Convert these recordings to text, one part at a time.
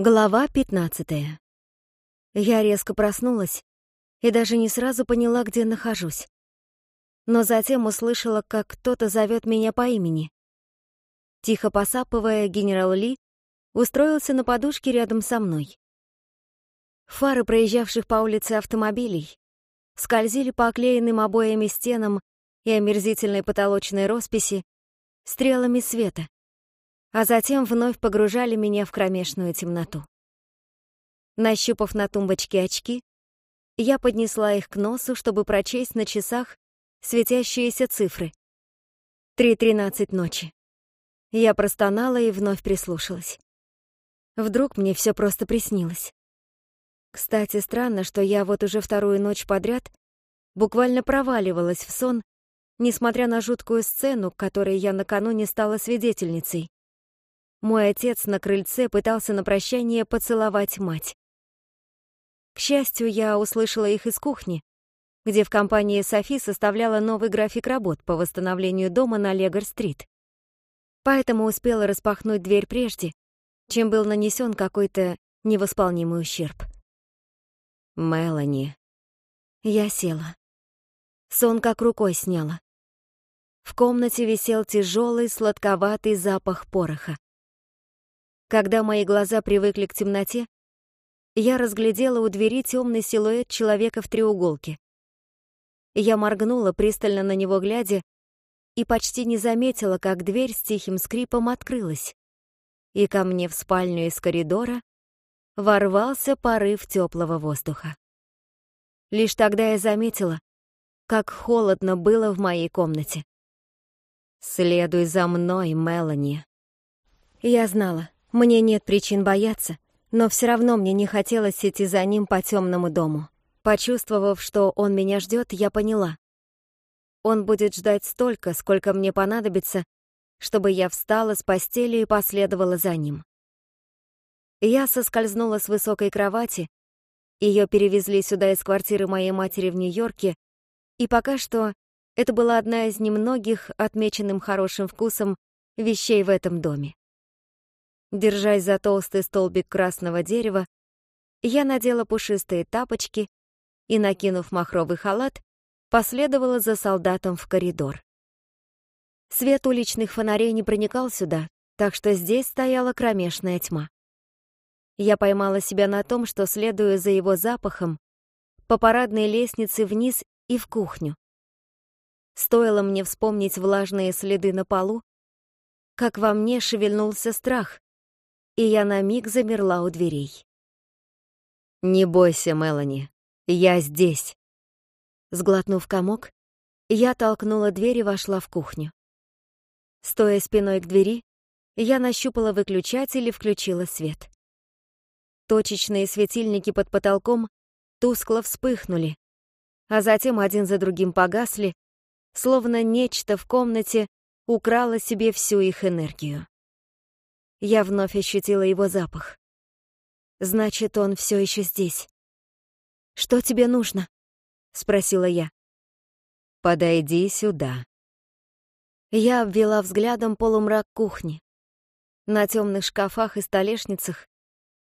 Глава 15. Я резко проснулась и даже не сразу поняла, где нахожусь. Но затем услышала, как кто-то зовет меня по имени. Тихо посапывая, генерал Ли устроился на подушке рядом со мной. Фары проезжавших по улице автомобилей скользили по оклеенным обоями стенам и омерзительной потолочной росписи стрелами света, а затем вновь погружали меня в кромешную темноту. Нащупав на тумбочке очки, я поднесла их к носу, чтобы прочесть на часах светящиеся цифры. Три тринадцать ночи. Я простонала и вновь прислушалась. Вдруг мне все просто приснилось. Кстати, странно, что я вот уже вторую ночь подряд буквально проваливалась в сон, несмотря на жуткую сцену, которой я накануне стала свидетельницей. Мой отец на крыльце пытался на прощание поцеловать мать. К счастью, я услышала их из кухни, где в компании Софи составляла новый график работ по восстановлению дома на Легор-стрит. Поэтому успела распахнуть дверь прежде, чем был нанесен какой-то невосполнимый ущерб. Мелани. Я села. Сон как рукой сняла. В комнате висел тяжелый сладковатый запах пороха. Когда мои глаза привыкли к темноте, я разглядела у двери темный силуэт человека в треуголке. Я моргнула, пристально на него глядя, и почти не заметила, как дверь с тихим скрипом открылась. И ко мне в спальню из коридора ворвался порыв теплого воздуха. Лишь тогда я заметила, как холодно было в моей комнате. «Следуй за мной, Мелани». Я знала, мне нет причин бояться, но все равно мне не хотелось идти за ним по темному дому. Почувствовав, что он меня ждет, я поняла. Он будет ждать столько, сколько мне понадобится, чтобы я встала с постели и последовала за ним. Я соскользнула с высокой кровати, ее перевезли сюда из квартиры моей матери в Нью-Йорке, и пока что это была одна из немногих, отмеченным хорошим вкусом, вещей в этом доме. Держась за толстый столбик красного дерева, я надела пушистые тапочки и, накинув махровый халат, последовала за солдатом в коридор. Свет уличных фонарей не проникал сюда, так что здесь стояла кромешная тьма. Я поймала себя на том, что следую за его запахом по парадной лестнице вниз и в кухню. Стоило мне вспомнить влажные следы на полу, как во мне шевельнулся страх, и я на миг замерла у дверей. «Не бойся, Мелани, я здесь!» Сглотнув комок, я толкнула дверь и вошла в кухню. Стоя спиной к двери, я нащупала выключатель и включила свет. Точечные светильники под потолком тускло вспыхнули, а затем один за другим погасли, словно нечто в комнате украло себе всю их энергию. Я вновь ощутила его запах. Значит, он все еще здесь. «Что тебе нужно?» — спросила я. «Подойди сюда». Я обвела взглядом полумрак кухни. На темных шкафах и столешницах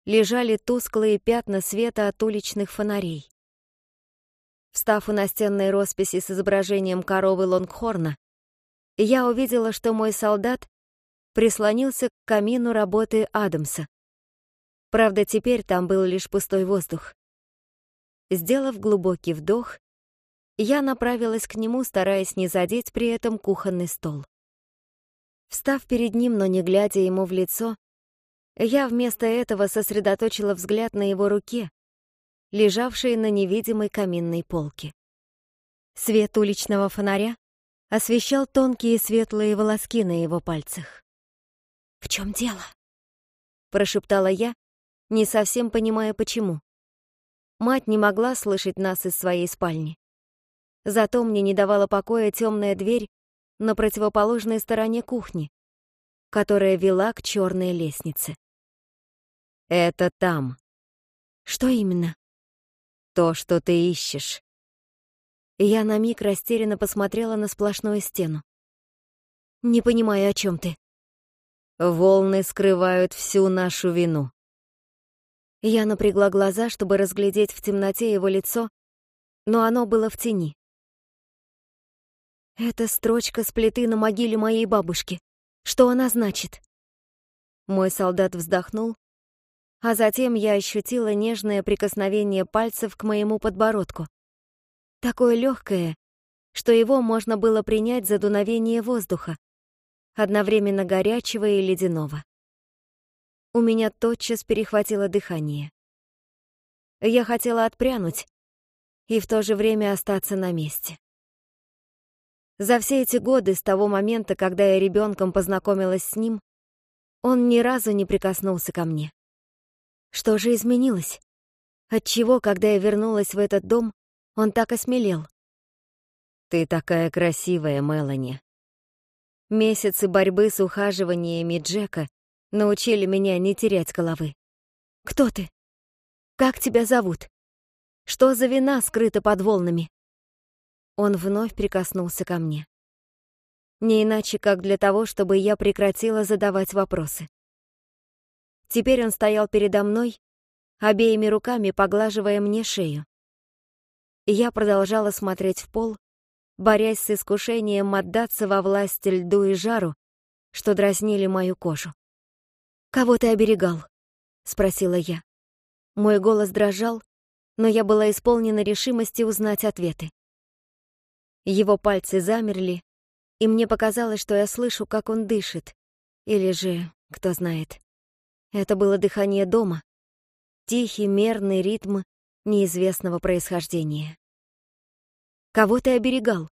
лежали тусклые пятна света от уличных фонарей. Встав у настенной росписи с изображением коровы Лонгхорна, я увидела, что мой солдат прислонился к камину работы Адамса. Правда, теперь там был лишь пустой воздух. Сделав глубокий вдох, я направилась к нему, стараясь не задеть при этом кухонный стол. Встав перед ним, но не глядя ему в лицо, я вместо этого сосредоточила взгляд на его руке, лежавшей на невидимой каминной полке. Свет уличного фонаря освещал тонкие светлые волоски на его пальцах. «В чем дело?» — прошептала я, не совсем понимая, почему. Мать не могла слышать нас из своей спальни. Зато мне не давала покоя темная дверь на противоположной стороне кухни, которая вела к черной лестнице. «Это там». «Что именно?» «То, что ты ищешь». Я на миг растерянно посмотрела на сплошную стену. «Не понимаю, о чем ты». Волны скрывают всю нашу вину. Я напрягла глаза, чтобы разглядеть в темноте его лицо, но оно было в тени. Это строчка с плиты на могиле моей бабушки. Что она значит? Мой солдат вздохнул, а затем я ощутила нежное прикосновение пальцев к моему подбородку. Такое легкое, что его можно было принять за дуновение воздуха, одновременно горячего и ледяного. У меня тотчас перехватило дыхание. Я хотела отпрянуть и в то же время остаться на месте. За все эти годы, с того момента, когда я ребенком познакомилась с ним, он ни разу не прикоснулся ко мне. Что же изменилось? Отчего, когда я вернулась в этот дом, он так осмелел? «Ты такая красивая, Мелани», Месяцы борьбы с ухаживаниями Джека научили меня не терять головы. «Кто ты? Как тебя зовут? Что за вина скрыта под волнами?» Он вновь прикоснулся ко мне. Не иначе, как для того, чтобы я прекратила задавать вопросы. Теперь он стоял передо мной, обеими руками поглаживая мне шею. Я продолжала смотреть в пол, борясь с искушением отдаться во власть льду и жару, что дразнили мою кожу. «Кого ты оберегал?» — спросила я. Мой голос дрожал, но я была исполнена решимости узнать ответы. Его пальцы замерли, и мне показалось, что я слышу, как он дышит, или же, кто знает. Это было дыхание дома, тихий мерный ритм неизвестного происхождения. Кого ты оберегал?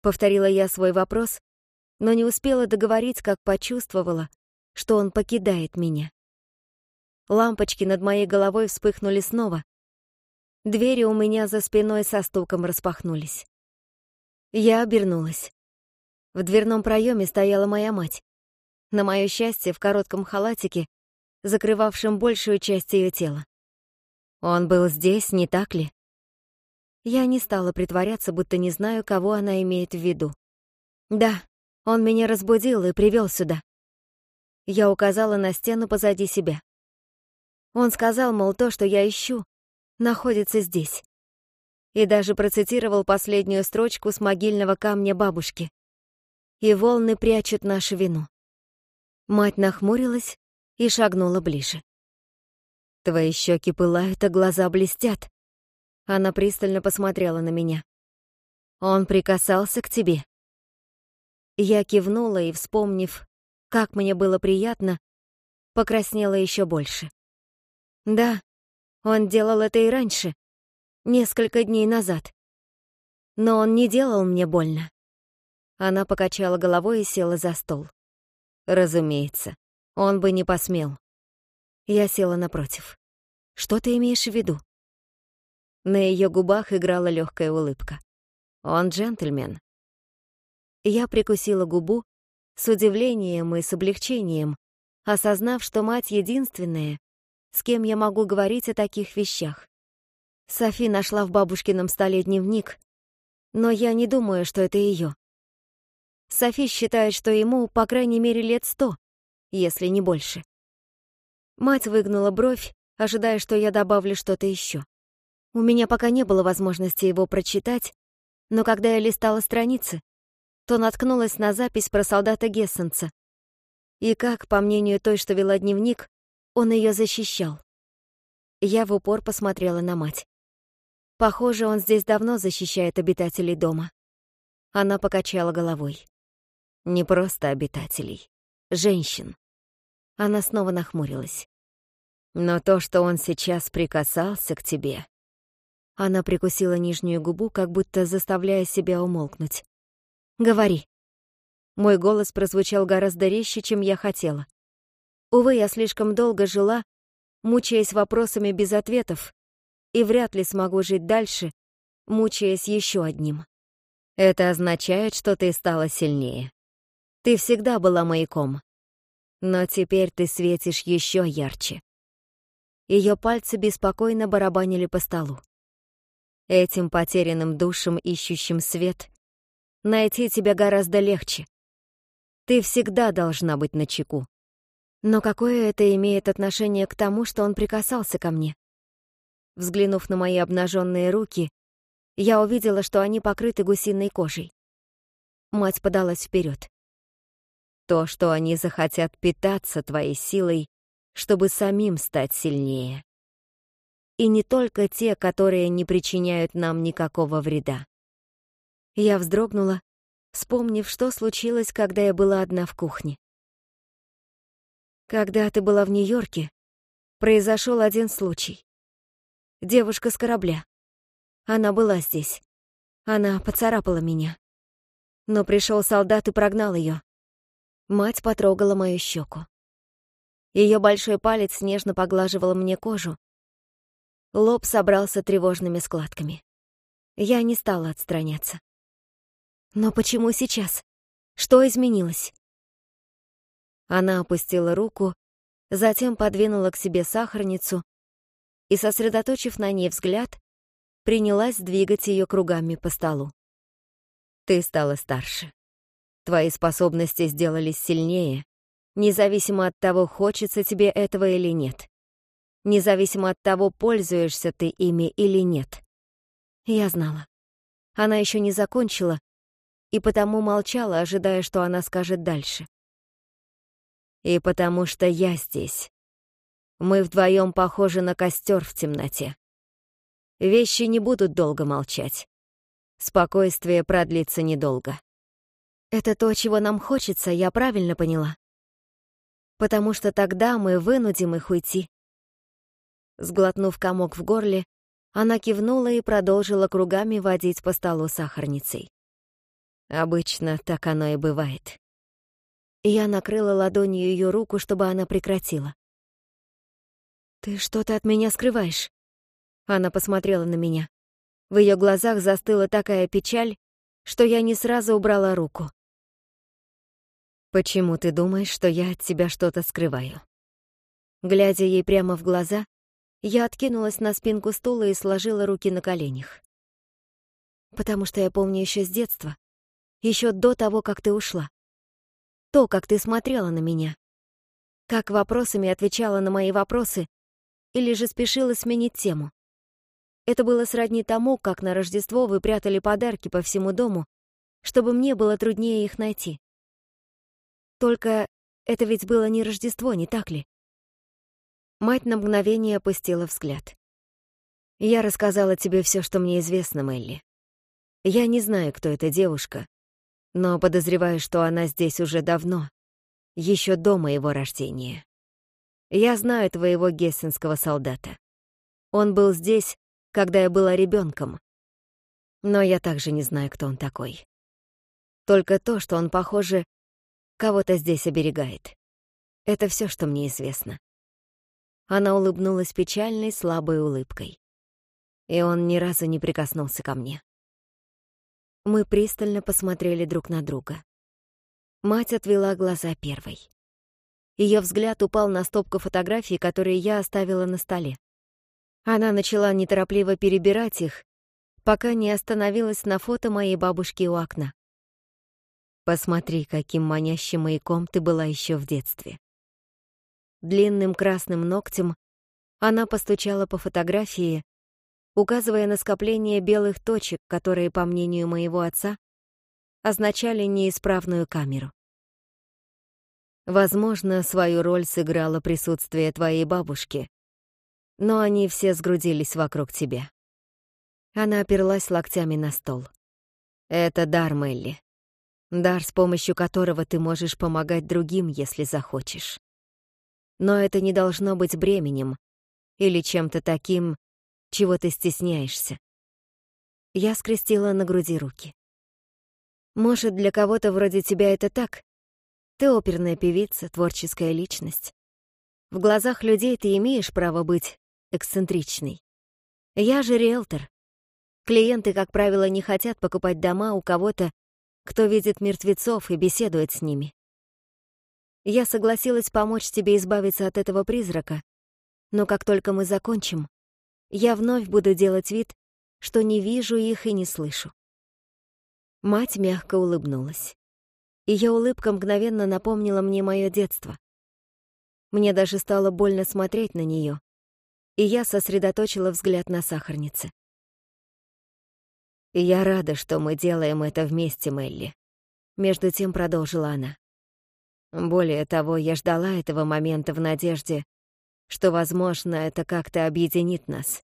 Повторила я свой вопрос, но не успела договорить, как почувствовала, что он покидает меня. Лампочки над моей головой вспыхнули снова. Двери у меня за спиной со стуком распахнулись. Я обернулась. В дверном проеме стояла моя мать. На мое счастье, в коротком халатике, закрывавшем большую часть ее тела. Он был здесь, не так ли? Я не стала притворяться, будто не знаю, кого она имеет в виду. «Да, он меня разбудил и привел сюда». Я указала на стену позади себя. Он сказал, мол, то, что я ищу, находится здесь. И даже процитировал последнюю строчку с могильного камня бабушки. «И волны прячут нашу вину». Мать нахмурилась и шагнула ближе. «Твои щеки пылают, а глаза блестят», она пристально посмотрела на меня. «Он прикасался к тебе?» Я кивнула и, вспомнив, как мне было приятно, покраснела еще больше. «Да, он делал это и раньше, несколько дней назад. Но он не делал мне больно». Она покачала головой и села за стол. «Разумеется, он бы не посмел». Я села напротив. «Что ты имеешь в виду?» На ее губах играла легкая улыбка. «Он джентльмен». Я прикусила губу с удивлением и с облегчением, осознав, что мать единственная, с кем я могу говорить о таких вещах. Софи нашла в бабушкином столе дневник, но я не думаю, что это ее. Софи считает, что ему, по крайней мере, лет сто, если не больше. Мать выгнула бровь, ожидая, что я добавлю что-то еще. У меня пока не было возможности его прочитать, но когда я листала страницы, то наткнулась на запись про солдата Гессенца. И как, по мнению той, что вела дневник, он ее защищал. Я в упор посмотрела на мать. Похоже, он здесь давно защищает обитателей дома. Она покачала головой. Не просто обитателей. Женщин. Она снова нахмурилась. Но то, что он сейчас прикасался к тебе, она прикусила нижнюю губу, как будто заставляя себя умолкнуть. «Говори». Мой голос прозвучал гораздо резче, чем я хотела. Увы, я слишком долго жила, мучаясь вопросами без ответов, и вряд ли смогу жить дальше, мучаясь еще одним. «Это означает, что ты стала сильнее. Ты всегда была маяком. Но теперь ты светишь еще ярче». Ее пальцы беспокойно барабанили по столу этим потерянным душам, ищущим свет, найти тебя гораздо легче. Ты всегда должна быть на чеку. Но какое это имеет отношение к тому, что он прикасался ко мне? Взглянув на мои обнаженные руки, я увидела, что они покрыты гусиной кожей. Мать подалась вперед. То, что они захотят питаться твоей силой, чтобы самим стать сильнее и не только те, которые не причиняют нам никакого вреда. Я вздрогнула, вспомнив, что случилось, когда я была одна в кухне. Когда ты была в Нью-Йорке, произошел один случай. Девушка с корабля. Она была здесь. Она поцарапала меня. Но пришел солдат и прогнал ее. Мать потрогала мою щеку. Ее большой палец нежно поглаживал мне кожу, Лоб собрался тревожными складками. Я не стала отстраняться. Но почему сейчас? Что изменилось? Она опустила руку, затем подвинула к себе сахарницу и, сосредоточив на ней взгляд, принялась двигать ее кругами по столу. Ты стала старше. Твои способности сделались сильнее, независимо от того, хочется тебе этого или нет независимо от того, пользуешься ты ими или нет. Я знала. Она еще не закончила, и потому молчала, ожидая, что она скажет дальше. И потому что я здесь. Мы вдвоем похожи на костер в темноте. Вещи не будут долго молчать. Спокойствие продлится недолго. Это то, чего нам хочется, я правильно поняла. Потому что тогда мы вынудим их уйти. Сглотнув комок в горле, она кивнула и продолжила кругами водить по столу сахарницей. Обычно так оно и бывает. Я накрыла ладонью ее руку, чтобы она прекратила. «Ты что-то от меня скрываешь?» Она посмотрела на меня. В ее глазах застыла такая печаль, что я не сразу убрала руку. «Почему ты думаешь, что я от тебя что-то скрываю?» Глядя ей прямо в глаза, я откинулась на спинку стула и сложила руки на коленях. Потому что я помню еще с детства, еще до того, как ты ушла. То, как ты смотрела на меня. Как вопросами отвечала на мои вопросы или же спешила сменить тему. Это было сродни тому, как на Рождество вы прятали подарки по всему дому, чтобы мне было труднее их найти. Только это ведь было не Рождество, не так ли? Мать на мгновение опустила взгляд. «Я рассказала тебе все, что мне известно, Мелли. Я не знаю, кто эта девушка, но подозреваю, что она здесь уже давно, еще до моего рождения. Я знаю твоего гессенского солдата. Он был здесь, когда я была ребенком. но я также не знаю, кто он такой. Только то, что он, похоже, кого-то здесь оберегает. Это все, что мне известно». Она улыбнулась печальной, слабой улыбкой. И он ни разу не прикоснулся ко мне. Мы пристально посмотрели друг на друга. Мать отвела глаза первой. Ее взгляд упал на стопку фотографий, которые я оставила на столе. Она начала неторопливо перебирать их, пока не остановилась на фото моей бабушки у окна. «Посмотри, каким манящим маяком ты была еще в детстве длинным красным ногтем, она постучала по фотографии, указывая на скопление белых точек, которые, по мнению моего отца, означали неисправную камеру. Возможно, свою роль сыграло присутствие твоей бабушки, но они все сгрудились вокруг тебя. Она оперлась локтями на стол. Это дар, Мелли. Дар, с помощью которого ты можешь помогать другим, если захочешь. Но это не должно быть бременем или чем-то таким, чего ты стесняешься. Я скрестила на груди руки. Может, для кого-то вроде тебя это так? Ты оперная певица, творческая личность. В глазах людей ты имеешь право быть эксцентричной. Я же риэлтор. Клиенты, как правило, не хотят покупать дома у кого-то, кто видит мертвецов и беседует с ними. Я согласилась помочь тебе избавиться от этого призрака, но как только мы закончим, я вновь буду делать вид, что не вижу их и не слышу. Мать мягко улыбнулась. Ее улыбка мгновенно напомнила мне мое детство. Мне даже стало больно смотреть на нее, и я сосредоточила взгляд на сахарнице. «Я рада, что мы делаем это вместе, Мелли», — между тем продолжила она. Более того, я ждала этого момента в надежде, что, возможно, это как-то объединит нас.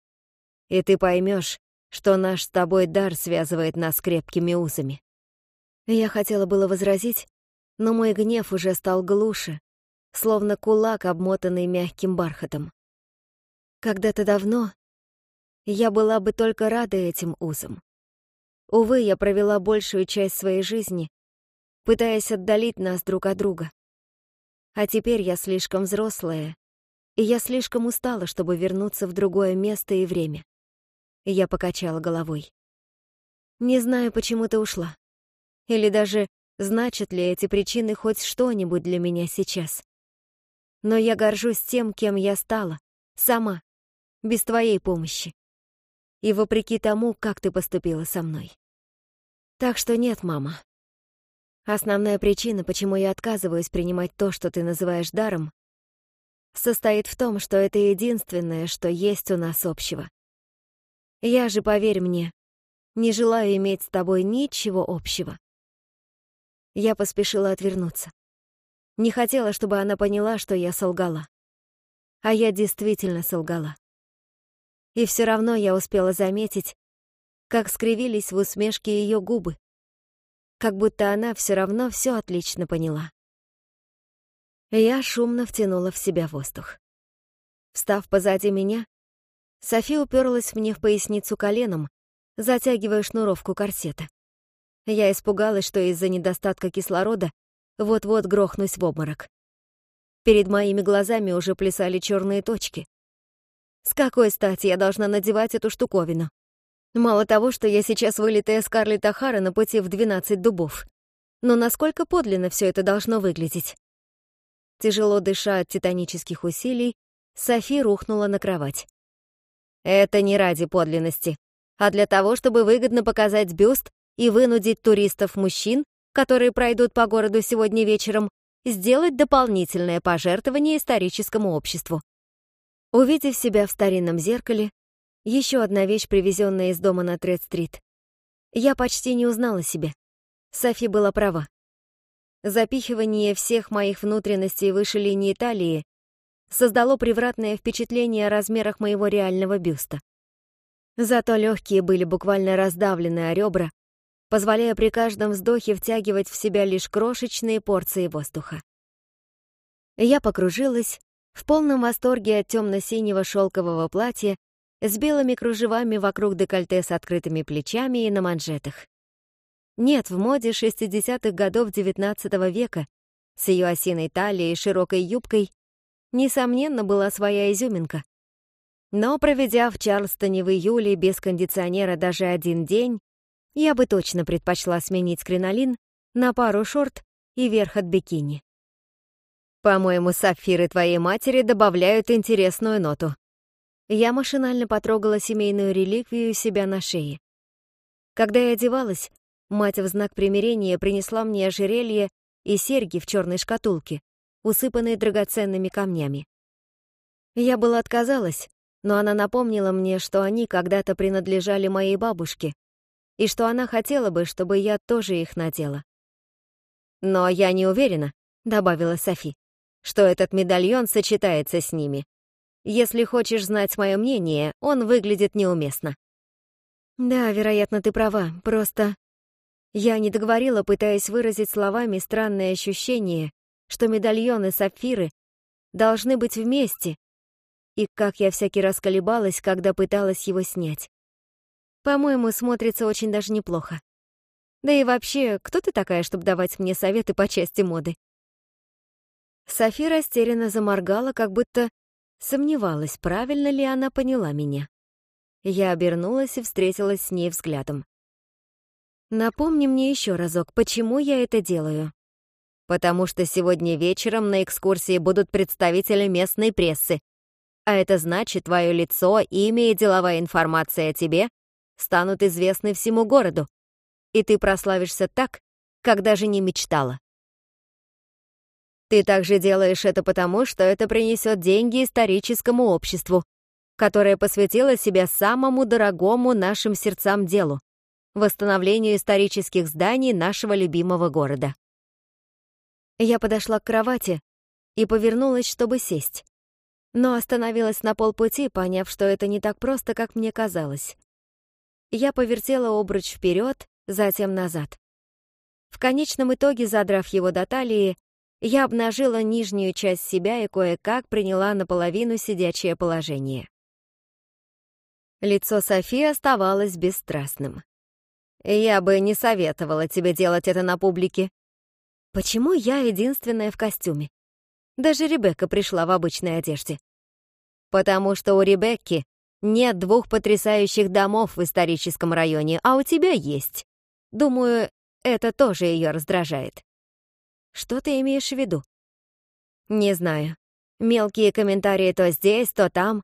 И ты поймешь, что наш с тобой дар связывает нас крепкими узами. Я хотела было возразить, но мой гнев уже стал глуше, словно кулак, обмотанный мягким бархатом. Когда-то давно я была бы только рада этим узам. Увы, я провела большую часть своей жизни, пытаясь отдалить нас друг от друга. А теперь я слишком взрослая, и я слишком устала, чтобы вернуться в другое место и время. Я покачала головой. Не знаю, почему ты ушла. Или даже значат ли эти причины хоть что-нибудь для меня сейчас. Но я горжусь тем, кем я стала, сама, без твоей помощи. И вопреки тому, как ты поступила Основная причина, почему я отказываюсь принимать то, что ты называешь даром, состоит в том, что это единственное, что есть у нас общего. Я же, поверь мне, не желаю иметь с тобой ничего общего. Я поспешила отвернуться. Не хотела, чтобы она поняла, что я солгала. А я действительно солгала. И все равно я успела заметить, как скривились в усмешке ее губы, как будто она все равно все отлично поняла. Я шумно втянула в себя воздух. Встав позади меня, Софи уперлась мне в поясницу коленом, затягивая шнуровку корсета. Я испугалась, что из-за недостатка кислорода вот-вот грохнусь в обморок. Перед моими глазами уже плясали черные точки. С какой стати я должна надевать эту штуковину? Мало того, что я сейчас вылитая Скарлетт Ахара на пути в 12 дубов. Но насколько подлинно все это должно выглядеть? Тяжело дыша от титанических усилий, Софи рухнула на кровать. Это не ради подлинности, а для того, чтобы выгодно показать бюст и вынудить туристов-мужчин, которые пройдут по городу сегодня вечером, сделать дополнительное пожертвование историческому обществу. Увидев себя в старинном зеркале, еще одна вещь, привезенная из дома на Тред-стрит. Я почти не узнала себя. Софи была права. Запихивание всех моих внутренностей выше линии талии создало превратное впечатление о размерах моего реального бюста. Зато легкие были буквально раздавлены о ребра, позволяя при каждом вздохе втягивать в себя лишь крошечные порции воздуха. Я покружилась, в полном восторге от темно-синего шелкового платья с белыми кружевами вокруг декольте с открытыми плечами и на манжетах. Нет, в моде 60-х годов XIX века с ее осиной талией и широкой юбкой несомненно была своя изюминка. Но проведя в Чарльстоне в июле без кондиционера даже один день, я бы точно предпочла сменить кринолин на пару шорт и верх от бикини. «По-моему, сапфиры твоей матери добавляют интересную ноту», я машинально потрогала семейную реликвию себя на шее. Когда я одевалась, мать в знак примирения принесла мне ожерелье и серьги в черной шкатулке, усыпанные драгоценными камнями. Я была отказалась, но она напомнила мне, что они когда-то принадлежали моей бабушке и что она хотела бы, чтобы я тоже их надела. «Но я не уверена», — добавила Софи, «что этот медальон сочетается с ними». Если хочешь знать мое мнение, он выглядит неуместно». «Да, вероятно, ты права, просто...» Я не договорила, пытаясь выразить словами странное ощущение, что медальоны и сапфиры должны быть вместе, и как я всякий раз колебалась, когда пыталась его снять. По-моему, смотрится очень даже неплохо. Да и вообще, кто ты такая, чтобы давать мне советы по части моды? София растерянно заморгала, как будто Сомневалась, правильно ли она поняла меня. Я обернулась и встретилась с ней взглядом. «Напомни мне еще разок, почему я это делаю?» «Потому что сегодня вечером на экскурсии будут представители местной прессы, а это значит, твое лицо, имя и деловая информация о тебе станут известны всему городу, и ты прославишься так, как даже не мечтала. Ты также делаешь это потому, что это принесет деньги историческому обществу, которое посвятило себя самому дорогому нашим сердцам делу — восстановлению исторических зданий нашего любимого города. Я подошла к кровати и повернулась, чтобы сесть, но остановилась на полпути, поняв, что это не так просто, как мне казалось. Я повертела обруч вперед, затем назад. В конечном итоге, задрав его до талии, я обнажила нижнюю часть себя и кое-как приняла наполовину сидячее положение. Лицо Софии оставалось бесстрастным. «Я бы не советовала тебе делать это на публике». «Почему я единственная в костюме? Даже Ребекка пришла в обычной одежде». «Потому что у Ребекки нет двух потрясающих домов в историческом районе, а у тебя есть. Думаю, это тоже ее раздражает». Что ты имеешь в виду? Не знаю. Мелкие комментарии то здесь, то там.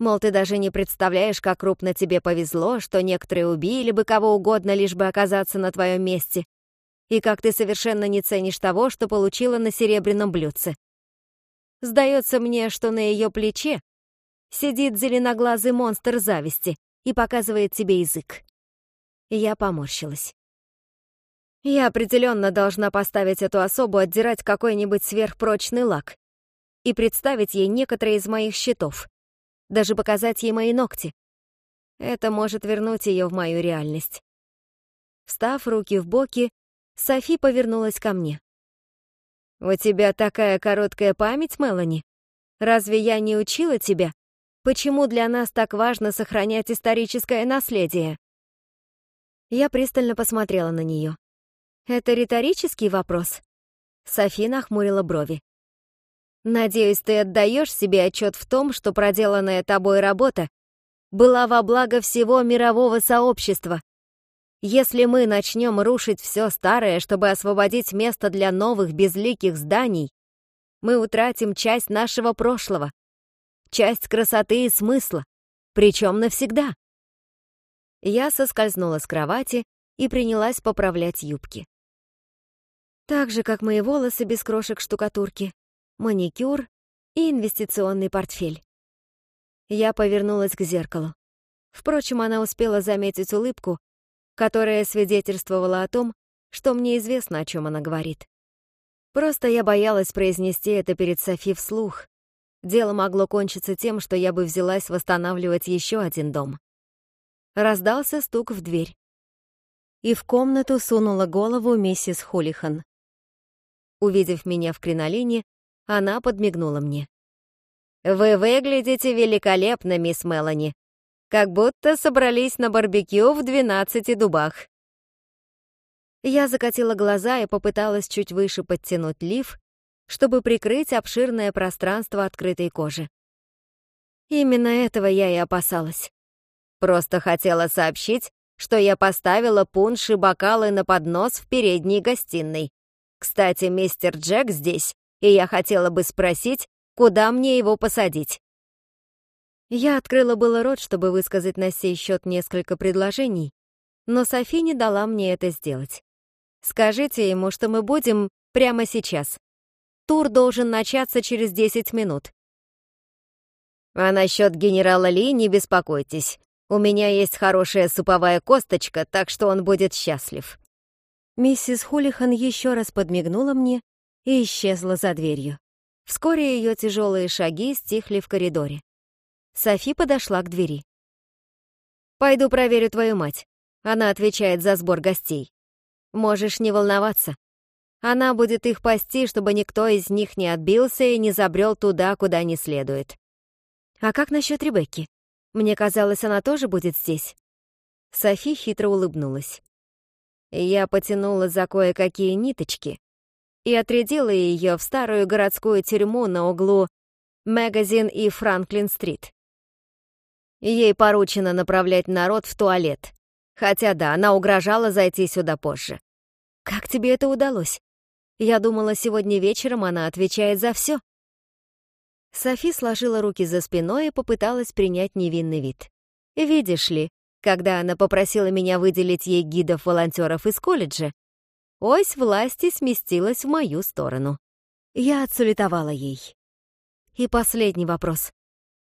Мол, ты даже не представляешь, как крупно тебе повезло, что некоторые убили бы кого угодно, лишь бы оказаться на твоем месте. И как ты совершенно не ценишь того, что получила на серебряном блюдце. Сдается мне, что на ее плече сидит зеленоглазый монстр зависти и показывает тебе язык. Я поморщилась. Я определенно должна поставить эту особу отдирать какой-нибудь сверхпрочный лак и представить ей некоторые из моих щитов, даже показать ей мои ногти. Это может вернуть ее в мою реальность. Встав руки в боки, Софи повернулась ко мне. «У тебя такая короткая память, Мелани? Разве я не учила тебя, почему для нас так важно сохранять историческое наследие?» Я пристально посмотрела на нее. «Это риторический вопрос?» Софи нахмурила брови. «Надеюсь, ты отдаешь себе отчет в том, что проделанная тобой работа была во благо всего мирового сообщества. Если мы начнем рушить все старое, чтобы освободить место для новых безликих зданий, мы утратим часть нашего прошлого, часть красоты и смысла, причем навсегда». Я соскользнула с кровати и принялась поправлять юбки. Так же, как мои волосы без крошек штукатурки, маникюр и инвестиционный портфель. Я повернулась к зеркалу. Впрочем, она успела заметить улыбку, которая свидетельствовала о том, что мне известно, о чем она говорит. Просто я боялась произнести это перед Софи вслух. Дело могло кончиться тем, что я бы взялась восстанавливать еще один дом. Раздался стук в дверь. И в комнату сунула голову миссис Холлихан. Увидев меня в кринолине, она подмигнула мне. «Вы выглядите великолепно, мисс Мелани. Как будто собрались на барбекю в двенадцати дубах». Я закатила глаза и попыталась чуть выше подтянуть лиф, чтобы прикрыть обширное пространство открытой кожи. Именно этого я и опасалась. Просто хотела сообщить, что я поставила пунши и бокалы на поднос в передней гостиной, кстати, мистер Джек здесь, и я хотела бы спросить, куда мне его посадить?» Я открыла было рот, чтобы высказать на сей счет несколько предложений, но Софи не дала мне это сделать. «Скажите ему, что мы будем прямо сейчас. Тур должен начаться через 10 минут». «А насчет генерала Ли не беспокойтесь. У меня есть хорошая суповая косточка, так что он будет счастлив», Миссис Хулихан еще раз подмигнула мне и исчезла за дверью. Вскоре ее тяжелые шаги стихли в коридоре. Софи подошла к двери. «Пойду проверю твою мать. Она отвечает за сбор гостей. Можешь не волноваться. Она будет их пасти, чтобы никто из них не отбился и не забрел туда, куда не следует». «А как насчет Ребекки? Мне казалось, она тоже будет здесь». Софи хитро улыбнулась. Я потянула за кое-какие ниточки и отрядила ее в старую городскую тюрьму на углу Магазин и Франклин-стрит. Ей поручено направлять народ в туалет. Хотя да, она угрожала зайти сюда позже. «Как тебе это удалось? Я думала, сегодня вечером она отвечает за все». Софи сложила руки за спиной и попыталась принять невинный вид. «Видишь ли, когда она попросила меня выделить ей гидов-волонтеров из колледжа, ось власти сместилась в мою сторону. Я отсулетовала ей. И последний вопрос.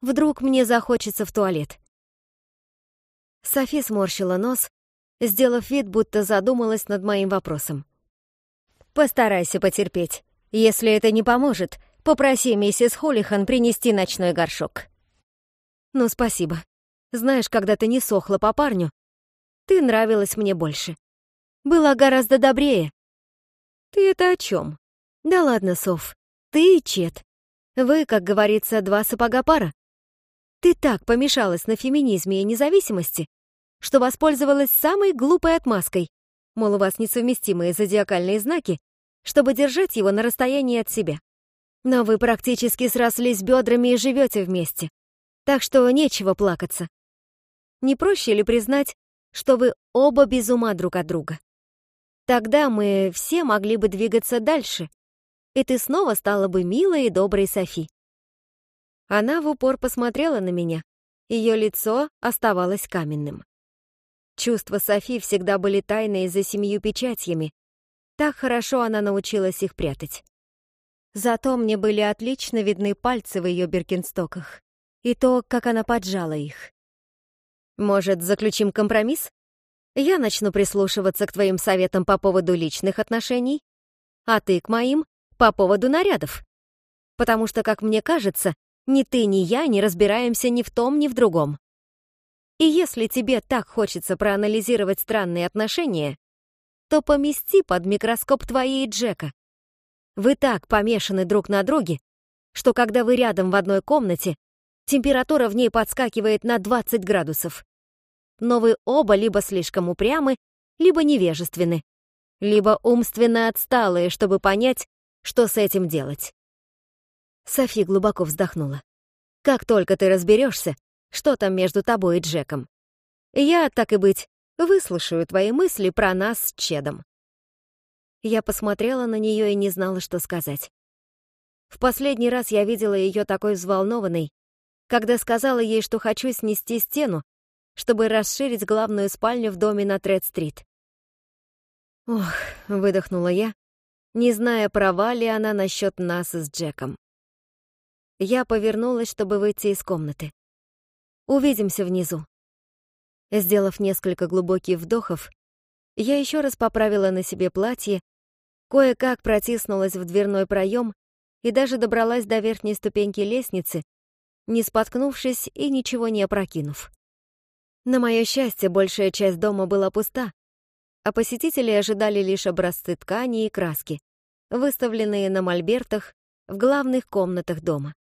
Вдруг мне захочется в туалет? Софи сморщила нос, сделав вид, будто задумалась над моим вопросом. «Постарайся потерпеть. Если это не поможет, попроси миссис Холлихан принести ночной горшок». «Ну, спасибо. Знаешь, когда ты не сохла по парню, ты нравилась мне больше. Была гораздо добрее. Ты это о чем? Да ладно, Соф, ты и Чет. Вы, как говорится, два сапога пара. Ты так помешалась на феминизме и независимости, что воспользовалась самой глупой отмазкой, мол, у вас несовместимые зодиакальные знаки, чтобы держать его на расстоянии от себя. Но вы практически срослись бедрами и живете вместе. Так что нечего плакаться. Не проще ли признать, что вы оба без ума друг от друга? Тогда мы все могли бы двигаться дальше, и ты снова стала бы милой и доброй Софи. Она в упор посмотрела на меня. Ее лицо оставалось каменным. Чувства Софи всегда были тайны за семью печатями. Так хорошо она научилась их прятать. Зато мне были отлично видны пальцы в ее биркинстоках и то, как она поджала их. Может, заключим компромисс? Я начну прислушиваться к твоим советам по поводу личных отношений, а ты к моим по поводу нарядов. Потому что, как мне кажется, ни ты, ни я не разбираемся ни в том, ни в другом. И если тебе так хочется проанализировать странные отношения, то помести под микроскоп твои и Джека. Вы так помешаны друг на друге, что когда вы рядом в одной комнате, температура в ней подскакивает на 20 градусов но вы оба либо слишком упрямы, либо невежественны, либо умственно отсталые, чтобы понять, что с этим делать. Софи глубоко вздохнула. Как только ты разберешься, что там между тобой и Джеком. Я, так и быть, выслушаю твои мысли про нас с Чедом. Я посмотрела на нее и не знала, что сказать. В последний раз я видела ее такой взволнованной, когда сказала ей, что хочу снести стену, чтобы расширить главную спальню в доме на Тред-стрит. Ох, выдохнула я, не зная, права ли она насчет нас с Джеком. Я повернулась, чтобы выйти из комнаты. Увидимся внизу. Сделав несколько глубоких вдохов, я еще раз поправила на себе платье, кое-как протиснулась в дверной проем и даже добралась до верхней ступеньки лестницы, не споткнувшись и ничего не опрокинув. На мое счастье, большая часть дома была пуста, а посетители ожидали лишь образцы ткани и краски, выставленные на мольбертах в главных комнатах дома.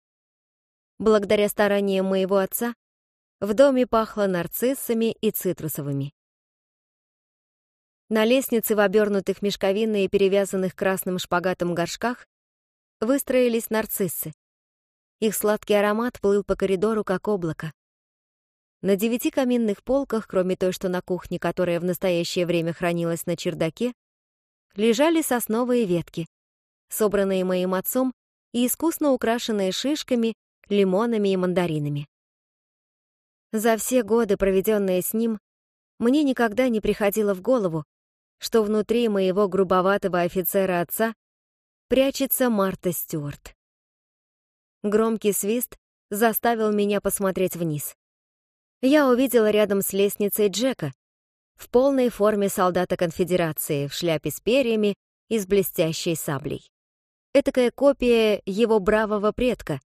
Благодаря стараниям моего отца в доме пахло нарциссами и цитрусовыми. На лестнице в обернутых мешковиной и перевязанных красным шпагатом горшках выстроились нарциссы. Их сладкий аромат плыл по коридору, как облако. На девяти каминных полках, кроме той, что на кухне, которая в настоящее время хранилась на чердаке, лежали сосновые ветки, собранные моим отцом и искусно украшенные шишками, лимонами и мандаринами. За все годы, проведенные с ним, мне никогда не приходило в голову, что внутри моего грубоватого офицера отца прячется Марта Стюарт. Громкий свист заставил меня посмотреть вниз я увидела рядом с лестницей Джека в полной форме солдата конфедерации, в шляпе с перьями и с блестящей саблей. Этакая копия его бравого предка,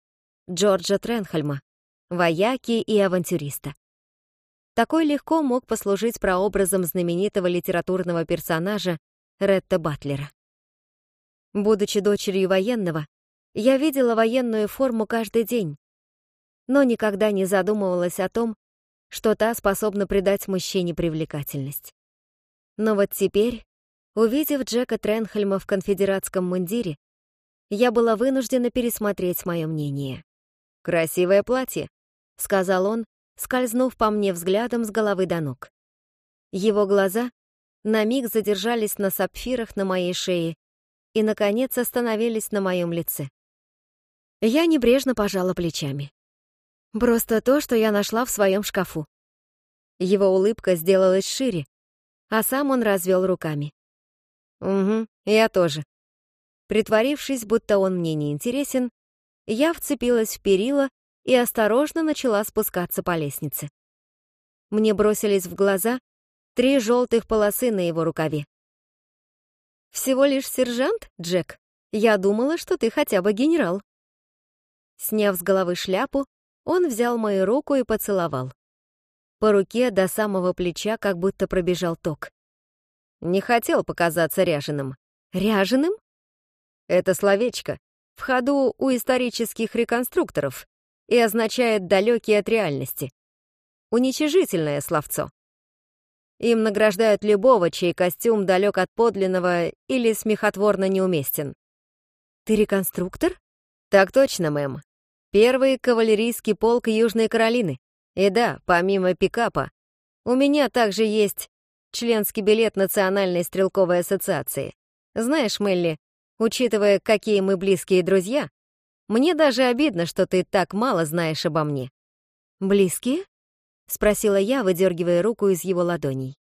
Джорджа Тренхольма, вояки и авантюриста. Такой легко мог послужить прообразом знаменитого литературного персонажа Ретта Батлера. Будучи дочерью военного, я видела военную форму каждый день, но никогда не задумывалась о том, что та способна придать мужчине привлекательность. Но вот теперь, увидев Джека Тренхельма в конфедератском мундире, я была вынуждена пересмотреть мое мнение. «Красивое платье», — сказал он, скользнув по мне взглядом с головы до ног. Его глаза на миг задержались на сапфирах на моей шее и, наконец, остановились на моем лице. Я небрежно пожала плечами. Просто то, что я нашла в своем шкафу. Его улыбка сделалась шире, а сам он развел руками. Угу, я тоже. Притворившись, будто он мне не интересен, я вцепилась в перила и осторожно начала спускаться по лестнице. Мне бросились в глаза три желтых полосы на его рукаве. «Всего лишь сержант, Джек? Я думала, что ты хотя бы генерал». Сняв с головы шляпу, он взял мою руку и поцеловал. По руке до самого плеча как будто пробежал ток. Не хотел показаться ряженым. Ряженым? Это словечко в ходу у исторических реконструкторов и означает далекий от реальности». Уничижительное словцо. Им награждают любого, чей костюм далек от подлинного или смехотворно неуместен. «Ты реконструктор?» «Так точно, мэм. Первый кавалерийский полк Южной Каролины. И да, помимо пикапа, у меня также есть членский билет Национальной стрелковой ассоциации. Знаешь, Мелли, учитывая, какие мы близкие друзья, мне даже обидно, что ты так мало знаешь обо мне. Близкие? спросила я, выдергивая руку из его ладоней.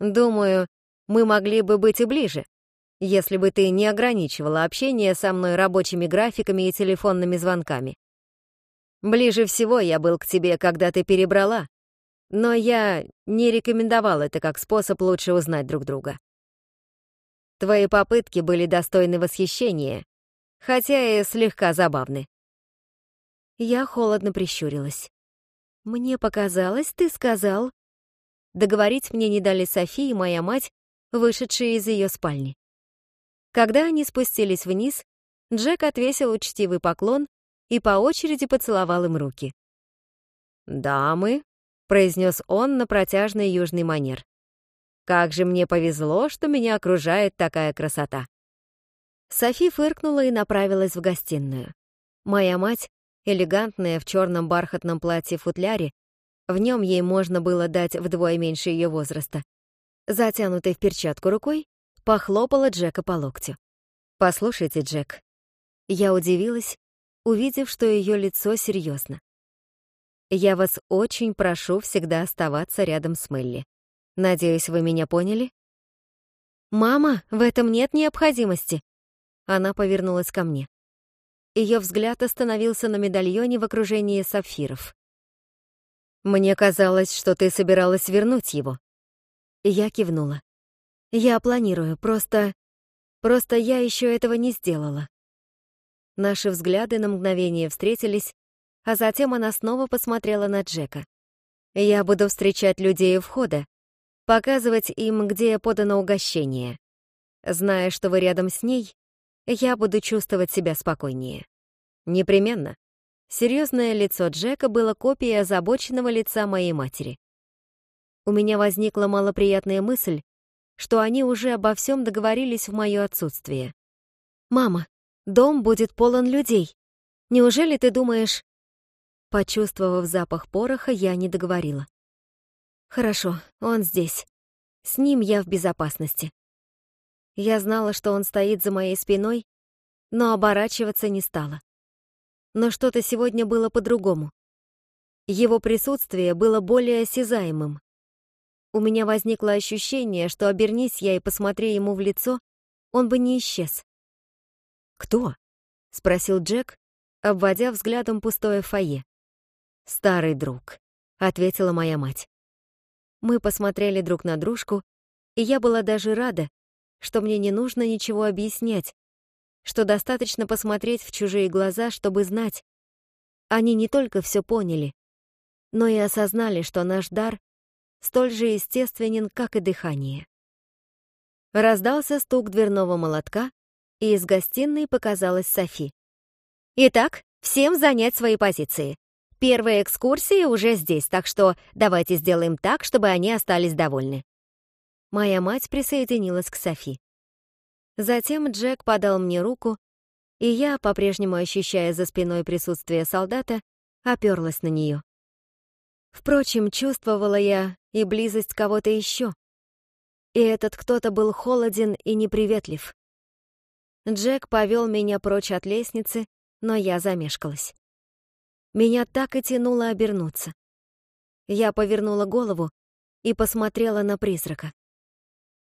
Думаю, мы могли бы быть и ближе, если бы ты не ограничивала общение со мной рабочими графиками и телефонными звонками. Ближе всего я был к тебе, когда ты перебрала, но я не рекомендовал это как способ лучше узнать друг друга. Твои попытки были достойны восхищения, хотя и слегка забавны. Я холодно прищурилась. «Мне показалось, ты сказал...» Договорить мне не дали София и моя мать, вышедшие из ее спальни. Когда они спустились вниз, Джек отвесил учтивый поклон и по очереди поцеловал им руки. «Дамы», — произнес он на протяжный южный манер, — «как же мне повезло, что меня окружает такая красота». Софи фыркнула и направилась в гостиную. Моя мать, элегантная в черном бархатном платье-футляре, в нем ей можно было дать вдвое меньше ее возраста, затянутой в перчатку рукой, похлопала Джека по локтю. «Послушайте, Джек». Я удивилась, увидев, что ее лицо серьезно. «Я вас очень прошу всегда оставаться рядом с Мелли. Надеюсь, вы меня поняли?» «Мама, в этом нет необходимости!» Она повернулась ко мне. Ее взгляд остановился на медальоне в окружении сапфиров. «Мне казалось, что ты собиралась вернуть его». Я кивнула. «Я планирую, просто... просто я еще этого не сделала». Наши взгляды на мгновение встретились, а затем она снова посмотрела на Джека. «Я буду встречать людей у входа, показывать им, где подано угощение. Зная, что вы рядом с ней, я буду чувствовать себя спокойнее». «Непременно». Серьезное лицо Джека было копией озабоченного лица моей матери. У меня возникла малоприятная мысль, что они уже обо всем договорились в мое отсутствие. «Мама, Дом будет полон людей. Неужели ты думаешь...» Почувствовав запах пороха, я не договорила. «Хорошо, он здесь. С ним я в безопасности». Я знала, что он стоит за моей спиной, но оборачиваться не стала. Но что-то сегодня было по-другому. Его присутствие было более осязаемым. У меня возникло ощущение, что обернись я и посмотри ему в лицо, он бы не исчез. «Кто?» — спросил Джек, обводя взглядом пустое фойе. «Старый друг», — ответила моя мать. Мы посмотрели друг на дружку, и я была даже рада, что мне не нужно ничего объяснять, что достаточно посмотреть в чужие глаза, чтобы знать. Они не только все поняли, но и осознали, что наш дар столь же естественен, как и дыхание. Раздался стук дверного молотка, и из гостиной показалась Софи. «Итак, всем занять свои позиции. Первая экскурсия уже здесь, так что давайте сделаем так, чтобы они остались довольны». Моя мать присоединилась к Софи. Затем Джек подал мне руку, и я, по-прежнему ощущая за спиной присутствие солдата, оперлась на нее. Впрочем, чувствовала я и близость кого-то еще. И этот кто-то был холоден и неприветлив. Джек повел меня прочь от лестницы, но я замешкалась. Меня так и тянуло обернуться. Я повернула голову и посмотрела на призрака.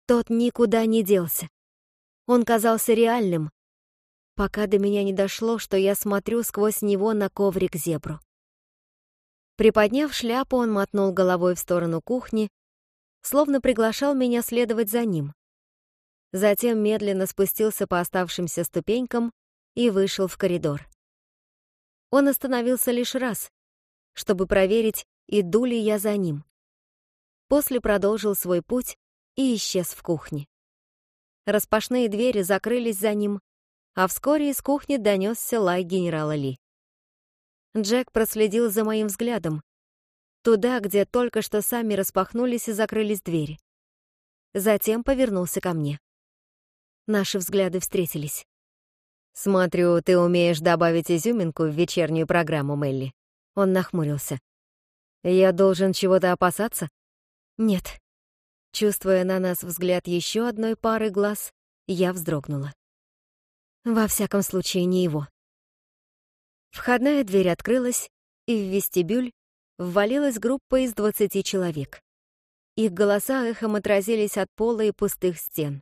Тот никуда не делся. Он казался реальным, пока до меня не дошло, что я смотрю сквозь него на коврик зебру. Приподняв шляпу, он мотнул головой в сторону кухни, словно приглашал меня следовать за ним затем медленно спустился по оставшимся ступенькам и вышел в коридор. Он остановился лишь раз, чтобы проверить, иду ли я за ним. После продолжил свой путь и исчез в кухне. Распашные двери закрылись за ним, а вскоре из кухни донесся лай генерала Ли. Джек проследил за моим взглядом, туда, где только что сами распахнулись и закрылись двери. Затем повернулся ко мне. Наши взгляды встретились. «Смотрю, ты умеешь добавить изюминку в вечернюю программу, Мелли». Он нахмурился. «Я должен чего-то опасаться?» «Нет». Чувствуя на нас взгляд еще одной пары глаз, я вздрогнула. Во всяком случае, не его. Входная дверь открылась, и в вестибюль ввалилась группа из двадцати человек. Их голоса эхом отразились от пола и пустых стен.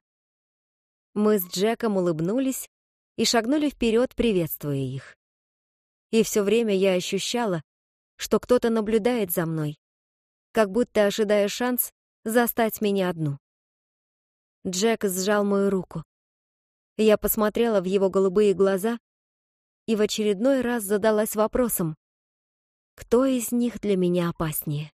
Мы с Джеком улыбнулись и шагнули вперед, приветствуя их. И все время я ощущала, что кто-то наблюдает за мной, как будто ожидая шанс застать меня одну. Джек сжал мою руку. Я посмотрела в его голубые глаза и в очередной раз задалась вопросом, кто из них для меня опаснее.